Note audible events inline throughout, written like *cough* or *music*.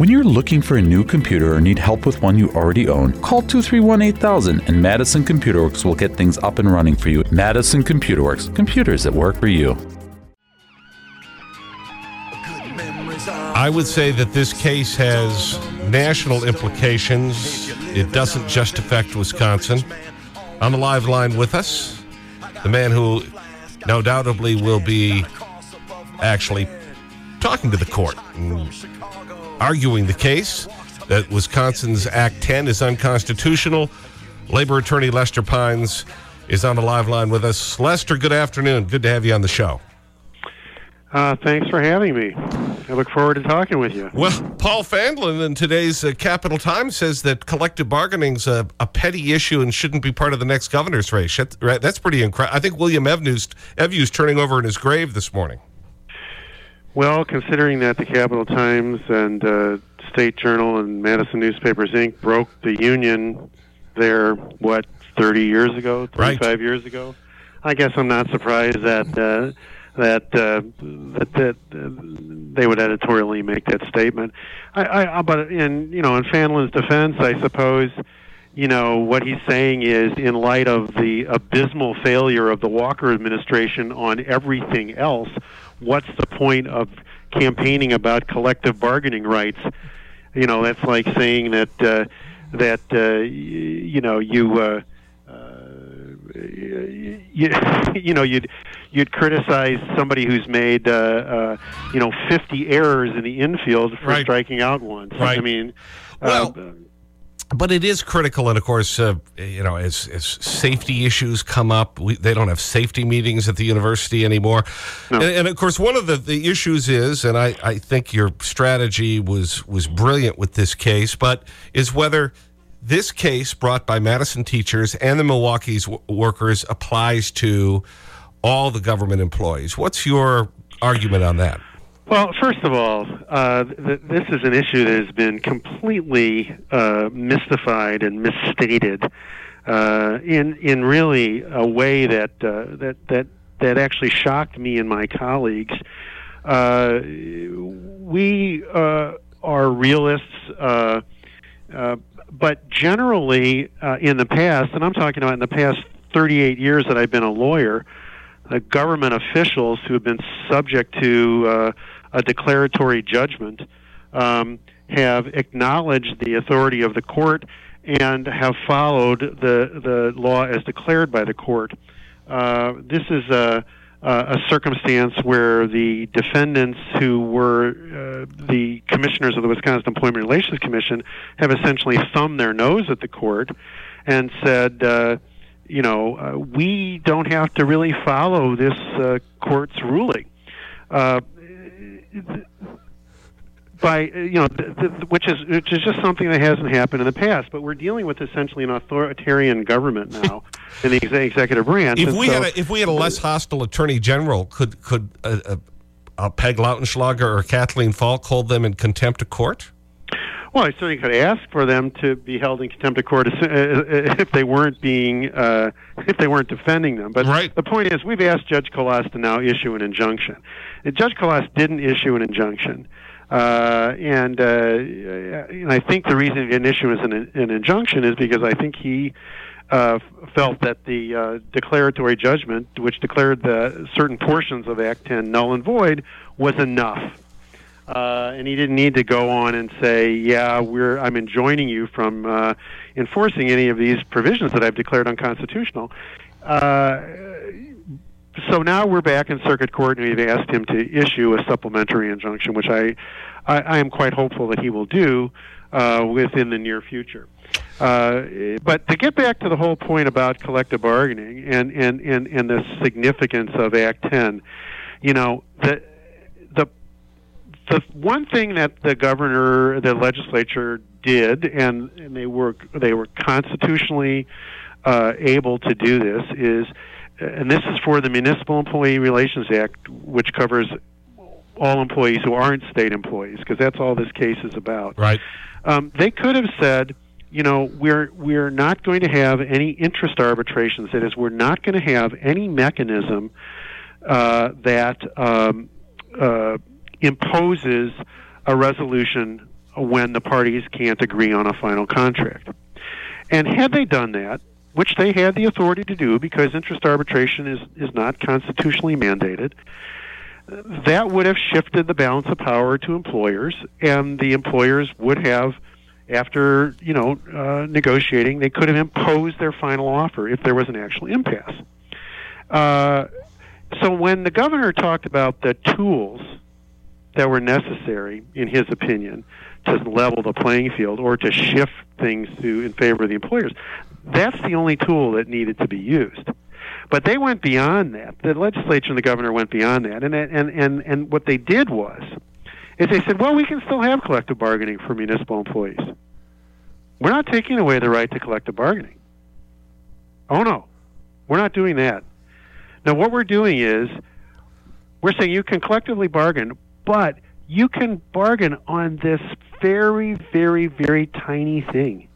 When you're looking for a new computer or need help with one you already own, call 231 8000 and Madison Computer Works will get things up and running for you. Madison Computer Works, computers that work for you. I would say that this case has national implications. It doesn't just affect Wisconsin. On the live line with us, the man who no doubtably will be actually talking to the court arguing the case that Wisconsin's Act 10 is unconstitutional. Labor attorney Lester Pines is on the live line with us. Lester, good afternoon. Good to have you on the show. Uh, thanks for having me. I look forward to talking with you. Well, Paul Fanlund in today's uh, Capital Times says that collective bargaining's a, a petty issue and shouldn't be part of the next governor's race. That's pretty incredible. I think William Evjue's, Evjue's turning over in his grave this morning. Well, considering that the Capital Times and uh, State Journal and Madison Newspapers Inc. broke the union there, what, 30 years ago, 35 right. years ago, I guess I'm not surprised that uh, that, uh, that that uh, they would editorially make that statement. I, I, but in you know, in Fanlund's defense, I suppose you know what he's saying is in light of the abysmal failure of the Walker administration on everything else what's the point of campaigning about collective bargaining rights? You know, that's like saying that uh, that uh, you know you. Uh, you, *laughs* you know you'd you'd criticize somebody who's made uh, uh, you know 50 errors in the infield for right. striking out once. Right. I mean, well, uh, but it is critical, and of course, uh, you know, as, as safety issues come up, we, they don't have safety meetings at the university anymore. No. And, and, of course, one of the, the issues is, and I, I think your strategy was, was brilliant with this case, but is whether this case brought by Madison teachers and the Milwaukee's workers applies to all the government employees. What's your argument on that? Well, first of all, uh, th this is an issue that has been completely uh, mystified and misstated uh, in in really a way that uh, that that that actually shocked me and my colleagues. Uh, we uh, are realists, but generally in the past, and I'm talking about in the past 38 years that I've been a lawyer, government officials who have been subject to a declaratory judgment, um, have acknowledged the authority of the court and have followed the the law as declared by the court. Uh, this is a a circumstance where the defendants who were uh, the commissioners of the Wisconsin Employment Relations Commission have essentially thumbed their nose at the court and said, uh, you know, uh, we don't have to really follow this uh, court's ruling. Uh, by you know, which is which is just something that hasn't happened in the past. But we're dealing with essentially an authoritarian government now *laughs* in the executive branch. If we so, had a, if we had a less hostile attorney general, could could uh, uh, Peg Lautenschlager or Kathleen Falk hold them in contempt of court? Well, I certainly could ask for them to be held in contempt of court uh, if they weren't being uh, if they weren't defending them. But right. the point is, we've asked Judge Colas to now issue an injunction. And Judge Colas didn't issue an injunction, uh, and, uh, and I think the reason he didn't issue an, an injunction is because I think he. Uh, felt that the uh, declaratory judgment, which declared the certain portions of Act 10 null and void, was enough uh, and he didn't need to go on and say, "Yeah, we're I'm enjoining you from uh, enforcing any of these provisions that I've declared unconstitutional." Uh, so now we're back in circuit court, and we've asked him to issue a supplementary injunction, which I I, I am quite hopeful that he will do uh, within the near future. Uh, but to get back to the whole point about collective bargaining and, and, and, and the significance of Act 10, you know, the the one thing that the governor, the legislature did, and, and they were they were constitutionally uh, able to do this, is, and this is for the Municipal Employee Relations Act, which covers all employees who aren't state employees, because that's all this case is about. Right. Um, they could have said, you know, we're we're not going to have any interest arbitrations. That is, we're not going to have any mechanism uh, that um, uh, imposes a resolution when the parties can't agree on a final contract. And had they done that, which they had the authority to do because interest arbitration is, is not constitutionally mandated, that would have shifted the balance of power to employers, and the employers would have, after you know uh, negotiating, they could have imposed their final offer if there was an actual impasse. Uh, so when the governor talked about the tools that were necessary, in his opinion, to level the playing field or to shift things to in favor of the employers, that's the only tool that needed to be used. But they went beyond that. The legislature and the governor went beyond that, and and and and what they did was, is they said, well, we can still have collective bargaining for municipal employees. We're not taking away the right to collective bargaining. Oh no, we're not doing that. Now, what we're doing is we're saying you can collectively bargain, but you can bargain on this very, very, very tiny thing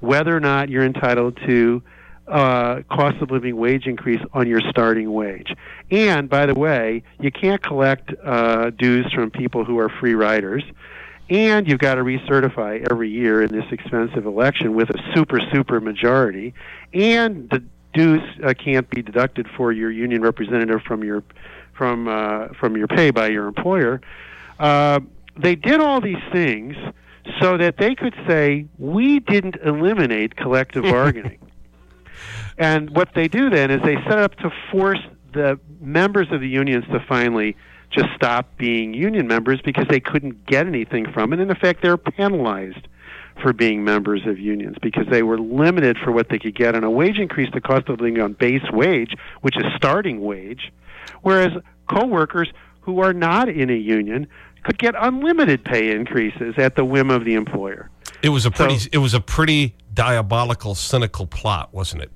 whether or not you're entitled to uh, cost of living wage increase on your starting wage. And by the way, you can't collect uh, dues from people who are free riders. And you've got to recertify every year in this expensive election with a super, super majority. And the dues uh, can't be deducted for your union representative from your from uh, from your pay by your employer. Uh, they did all these things so that they could say we didn't eliminate collective *laughs* bargaining. And what they do then is they set up to force the members of the unions to finally just stop being union members because they couldn't get anything from it. And in effect, they're penalized for being members of unions because they were limited for what they could get on a wage increase, the cost of living on base wage, which is starting wage, whereas coworkers who are not in a union could get unlimited pay increases at the whim of the employer. It was a pretty, so, it was a pretty diabolical, cynical plot, wasn't it?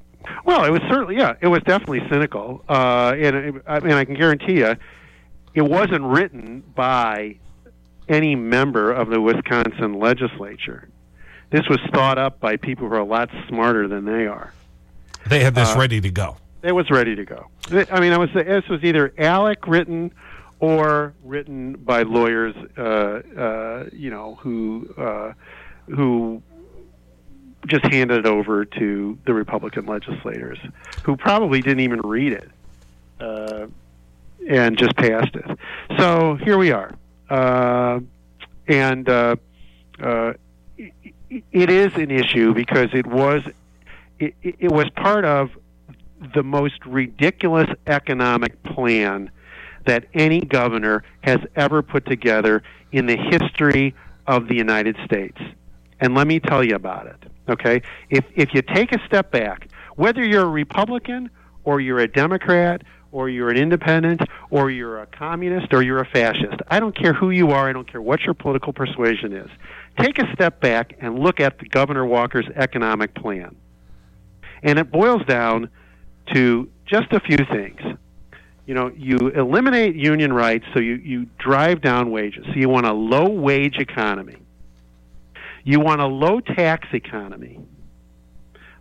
Well, it was certainly, yeah, it was definitely cynical. Uh, and I mean, I can guarantee you, it wasn't written by any member of the Wisconsin legislature. This was thought up by people who are a lot smarter than they are. They had this uh, ready to go. It was ready to go. I mean, I was this was either ALEC written or written by lawyers, uh, uh, you know, who uh, who just handed it over to the Republican legislators, who probably didn't even read it, uh, and just passed it. So here we are, uh, and uh, it is an issue because it was it, it was part of the most ridiculous economic plan that any governor has ever put together in the history of the United States. And let me tell you about it. Okay? If if you take a step back, whether you're a Republican or you're a Democrat or you're an independent or you're a communist or you're a fascist, I don't care who you are, I don't care what your political persuasion is. Take a step back and look at the Governor Walker's economic plan. And it boils down to just a few things you know, you eliminate union rights, so you, you drive down wages. So you want a low wage economy. You want a low tax economy.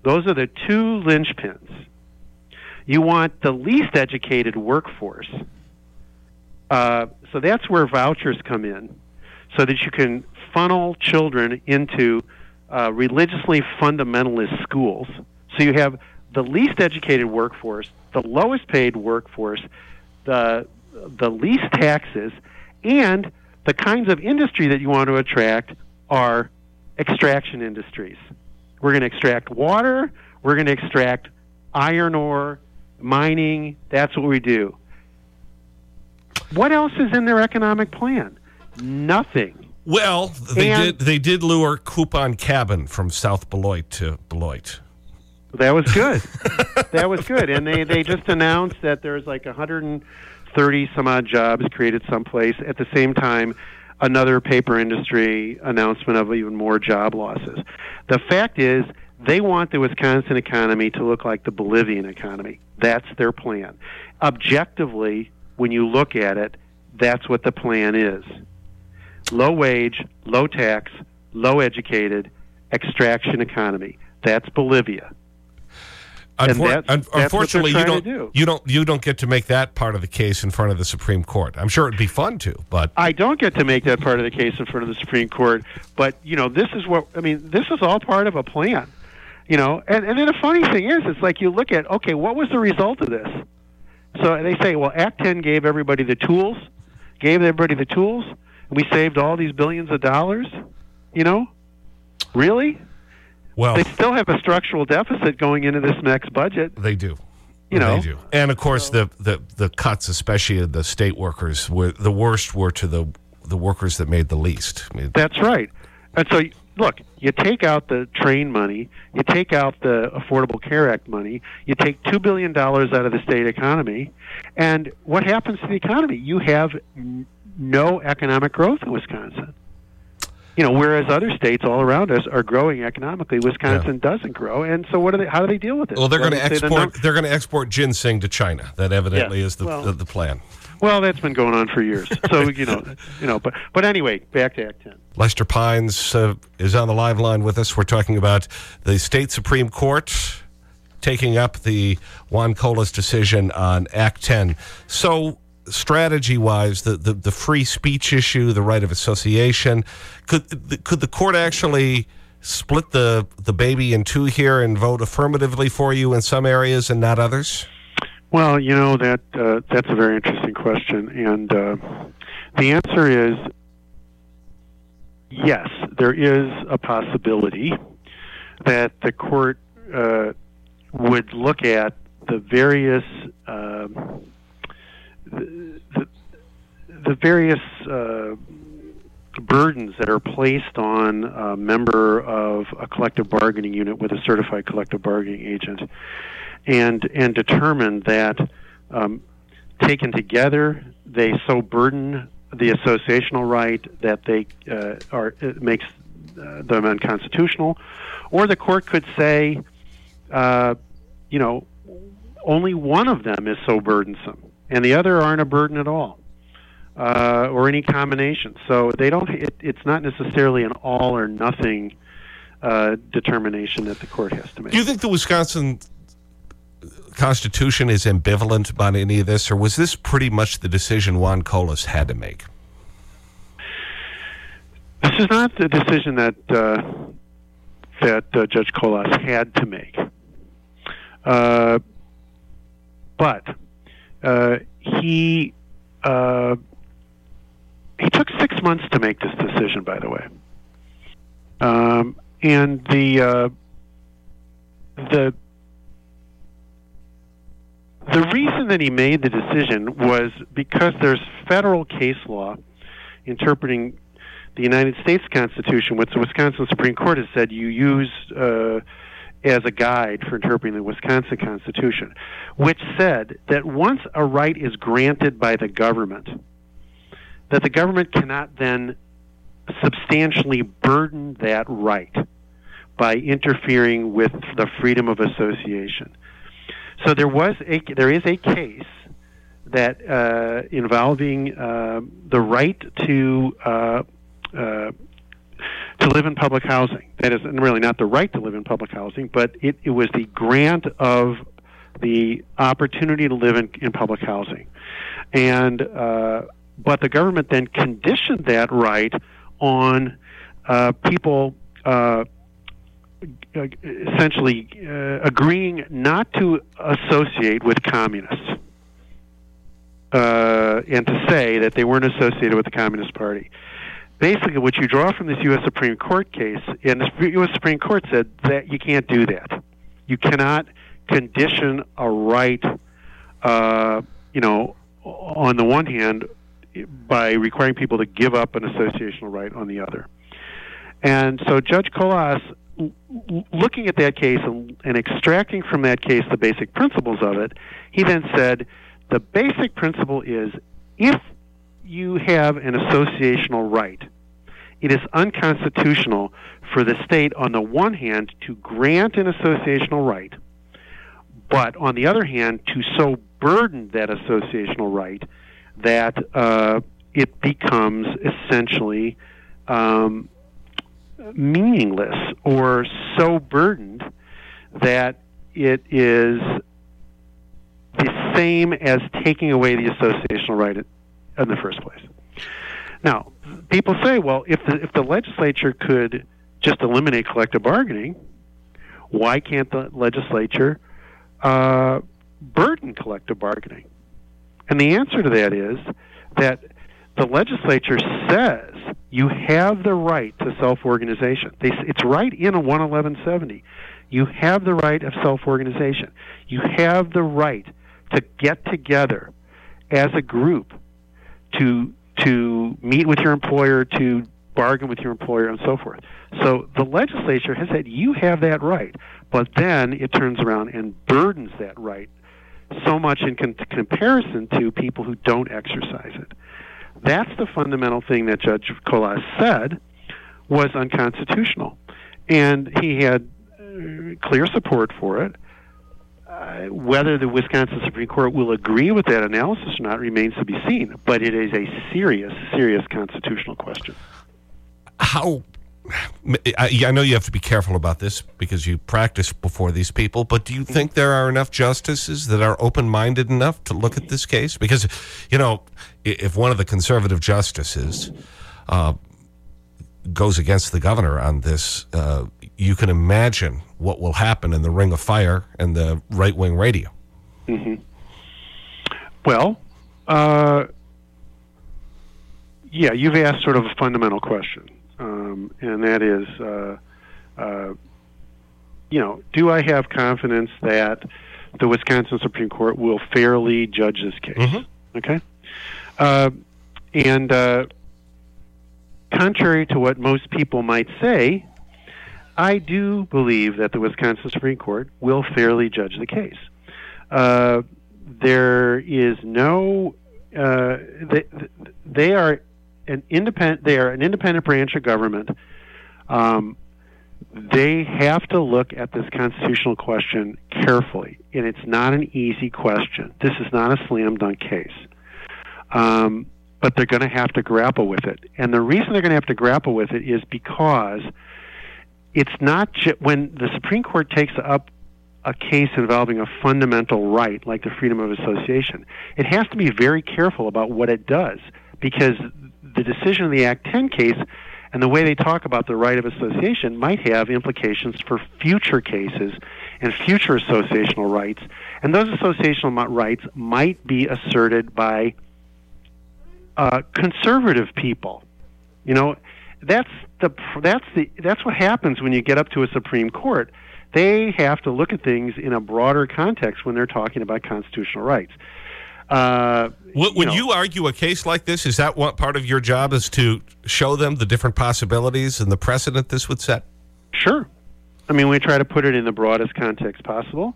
Those are the two linchpins. You want the least educated workforce. Uh, so that's where vouchers come in, so that you can funnel children into uh, religiously fundamentalist schools. So you have the least educated workforce, the lowest paid workforce, the the least taxes, and the kinds of industry that you want to attract are extraction industries. We're going to extract water, we're going to extract iron ore, mining, that's what we do. What else is in their economic plan? Nothing. Well, they and, did they did lure Coupon Cabin from South Beloit to Beloit. That was good. *laughs* that was good. And they, they just announced that there's like 130 some odd jobs created someplace. At the same time, another paper industry announcement of even more job losses. The fact is, they want the Wisconsin economy to look like the Bolivian economy. That's their plan. Objectively, when you look at it, that's what the plan is low wage, low tax, low educated, extraction economy. That's Bolivia. Unfor un unfortunately, you don't, do. you, don't, you don't get to make that part of the case in front of the Supreme Court. I'm sure it'd be fun to, but. I don't get to make that part of the case in front of the Supreme Court, but, you know, this is what, I mean, this is all part of a plan. You know, and, and then the funny thing is, it's like you look at, okay, what was the result of this? So they say, well, Act 10 gave everybody the tools, gave everybody the tools, and we saved all these billions of dollars. You know, really? Well, they still have a structural deficit going into this next budget. They do. You know, they do. And of course, the, the, the cuts, especially the state workers, were the worst were to the, the workers that made the least. I mean, That's right. And so, look, you take out the train money, you take out the Affordable Care Act money, you take $2 billion out of the state economy, and what happens to the economy? You have no economic growth in Wisconsin you know, whereas other states all around us are growing economically, Wisconsin yeah. doesn't grow. And so, what do they? How do they deal with it? Well, they're going to export. The they're going to export ginseng to China. That evidently is the, well, the, the plan. Well, that's been going on for years. *laughs* So you know, you know. But but anyway, back to Act Ten. Lester Pines uh, is on the live line with us. We're talking about the state supreme court taking up the Juan Colas decision on Act Ten. So strategy wise, the, the, the free speech issue, the right of association, could, could the court actually split the, the baby in two here and vote affirmatively for you in some areas and not others? Well, you know, that, uh, that's a very interesting question. And uh, the answer is yes, there is a possibility that the court uh, would look at the various um, the, the, various uh, burdens that are placed on a member of a collective bargaining unit with a certified collective bargaining agent, and and determine that um, taken together they so burden the associational right that they uh, are makes uh, them unconstitutional, or the court could say, uh, you know, only one of them is so burdensome and the other aren't a burden at all, uh, or any combination. So they don't. It, it's not necessarily an all or nothing uh, determination that the court has to make. Do you think the Wisconsin Constitution is ambivalent about any of this, or was this pretty much the decision Juan Colas had to make? This is not the decision that uh, that uh, Judge Colas had to make. Uh, but uh, he uh, he took six months to make this decision. By the way, um, and the uh, the the reason that he made the decision was because there's federal case law interpreting the United States Constitution, which the Wisconsin Supreme Court has said you use uh, as a guide for interpreting the Wisconsin Constitution, which said that once a right is granted by the government, that the government cannot then substantially burden that right by interfering with the freedom of association. So there was a there is a case that uh, involving uh, the right to uh, uh to live in public housing. That is really not the right to live in public housing, but it, it was the grant of the opportunity to live in, in public housing. And uh, but the government then conditioned that right on uh, people essentially uh, agreeing not to associate with communists. Uh, and to say that they weren't associated with the Communist Party basically what you draw from this U.S. Supreme Court case, and the U.S. Supreme Court said that you can't do that. You cannot condition a right, uh, you know, on the one hand, by requiring people to give up an associational right on the other. And so Judge Colas, looking at that case and, and extracting from that case the basic principles of it, he then said the basic principle is if you have an associational right. It is unconstitutional for the state, on the one hand, to grant an associational right, but on the other hand, to so burden that associational right that uh, it becomes essentially um, meaningless or so burdened that it is the same as taking away the associational right in the first place. Now, people say, well, if the, if the legislature could just eliminate collective bargaining, why can't the legislature uh, burden collective bargaining? And the answer to that is that the legislature says you have the right to self-organization. it's right in a 11170. You have the right of self-organization. You have the right to get together as a group to to meet with your employer, to bargain with your employer, and so forth. So the legislature has said you have that right, but then it turns around and burdens that right so much in con- comparison to people who don't exercise it. That's the fundamental thing that Judge Colas said was unconstitutional. And he had uh, clear support for it. Uh, whether the Wisconsin Supreme Court will agree with that analysis or not remains to be seen, but it is a serious, serious constitutional question. How I, know you have to be careful about this because you practice before these people, but do you think there are enough justices that are open-minded enough to look at this case? Because, you know, if one of the conservative justices uh, goes against the governor on this, uh, you can imagine what will happen in the ring of fire and the right-wing radio. -hmm. Well, uh, yeah, you've asked sort of a fundamental question um, and that is, uh, uh, you know, do I have confidence that the Wisconsin Supreme Court will fairly judge this case? Mm -hmm. Okay, uh, and uh, contrary to what most people might say, I do believe that the Wisconsin Supreme Court will fairly judge the case. Uh, there is no, uh, they, they are an independent. They are an independent branch of government. Um, they have to look at this constitutional question carefully, and it's not an easy question. This is not a slam dunk case. Um, but they're going to have to grapple with it. And the reason they're going to have to grapple with it is because it's not ju- when the Supreme Court takes up a case involving a fundamental right like the freedom of association, it has to be very careful about what it does because the decision in the Act 10 case and the way they talk about the right of association might have implications for future cases and future associational rights. And those associational rights might be asserted by uh, conservative people. You know, that's the that's the that's what happens when you get up to a Supreme Court. They have to look at things in a broader context when they're talking about constitutional rights. Uh, would, you, know, you, argue a case like this? Is that what part of your job is to show them the different possibilities and the precedent this would set? Sure. I mean, we try to put it in the broadest context possible.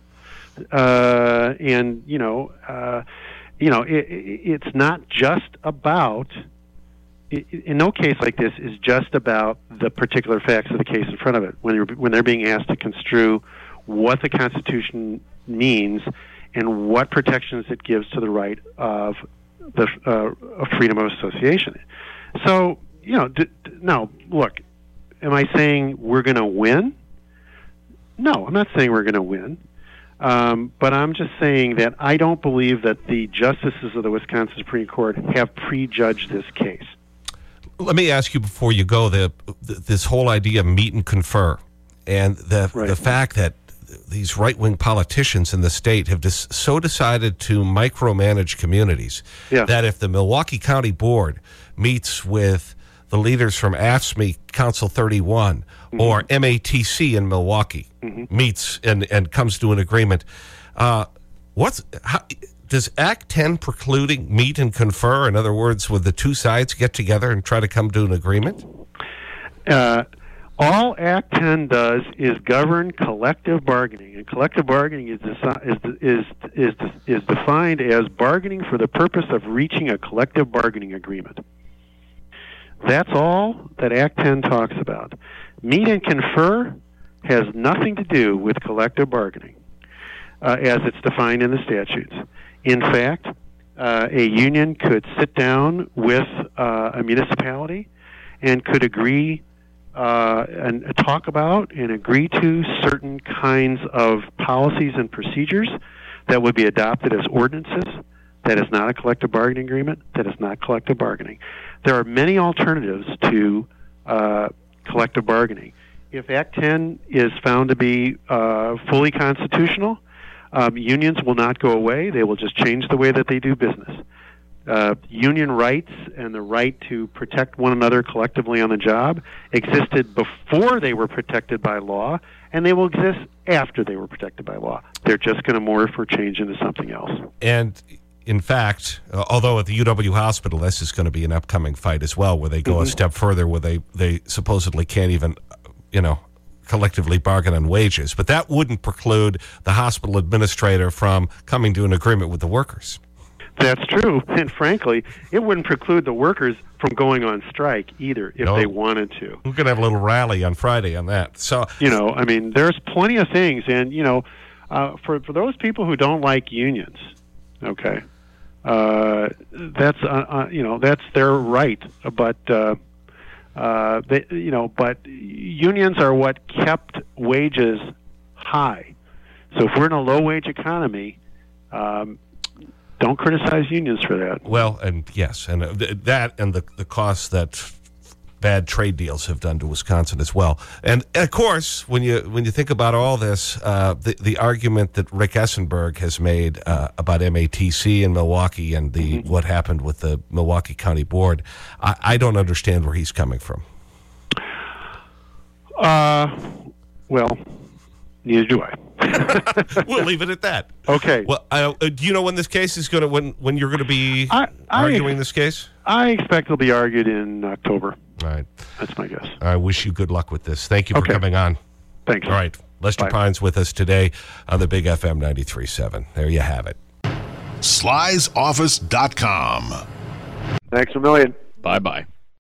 Uh, and, you know, uh, you know, it, it, it's not just about, it, in no case like this is just about the particular facts of the case in front of it. When, when they're being asked to construe what the Constitution means and what protections it gives to the right of the uh, freedom of association. So, you know, d- d- now look, am I saying we're going to win? No, I'm not saying we're going to win. Um, but I'm just saying that I don't believe that the justices of the Wisconsin Supreme Court have prejudged this case. Let me ask you before you go the, this whole idea of meet and confer and the, right. the fact that these right-wing politicians in the state have just so decided to micromanage communities yeah. that if the Milwaukee County Board meets with the leaders from AFSCME Council 31 -hmm. or MATC in Milwaukee -hmm. meets and, and comes to an agreement, uh, what's, how, does Act 10 precluding meet and confer? In other words, would the two sides get together and try to come to an agreement? Uh, all Act 10 does is govern collective bargaining, and collective bargaining is, is, is, is, is defined as bargaining for the purpose of reaching a collective bargaining agreement. That's all that Act 10 talks about. Meet and confer has nothing to do with collective bargaining uh, as it's defined in the statutes. In fact, uh, a union could sit down with uh, a municipality and could agree uh, and talk about and agree to certain kinds of policies and procedures that would be adopted as ordinances. That is not a collective bargaining agreement. That is not collective bargaining. There are many alternatives to uh, collective bargaining. If Act 10 is found to be uh, fully constitutional, um, unions will not go away. They will just change the way that they do business. Uh, union rights and the right to protect one another collectively on the job existed before they were protected by law, and they will exist after they were protected by law. They're just going to morph or change into something else. And in fact, uh, although at the UW hospital, this is going to be an upcoming fight as well, where they go -hmm. a mm-hmm. step further, where they, they supposedly can't even, you know, collectively bargain on wages. But that wouldn't preclude the hospital administrator from coming to an agreement with the workers. That's true. And frankly, it wouldn't preclude the workers from going on strike either if no. they wanted to. We're going to have a little rally on Friday on that. So, you know, I mean, there's plenty of things. And, you know, uh, for, for those people who don't like unions, okay, uh, that's, uh, uh you know, that's their right. But, uh, uh, they, you know, but unions are what kept wages high. So if we're in a low wage economy, um, don't criticize unions for that. Well, and yes, and uh, that and the, the costs that bad trade deals have done to Wisconsin as well. And of course, when you, when you think about all this, uh, the, the argument that Rick Esenberg has made uh, about MATC in Milwaukee and the, -hmm. what happened with the Milwaukee County Board, I, I don't understand where he's coming from. Uh, well, neither do I. *laughs* we'll leave it at that. Okay. Well, uh, do you know when this case is going to when when you're going to be I, I, arguing this case? I expect it'll be argued in October. All right. That's my guess. I wish you good luck with this. Thank you for coming on. Thanks. All right. Lester Bye. Pines with us today on the Big FM 93.7. There you have it. SlysOffice.com. Thanks a million. Bye bye.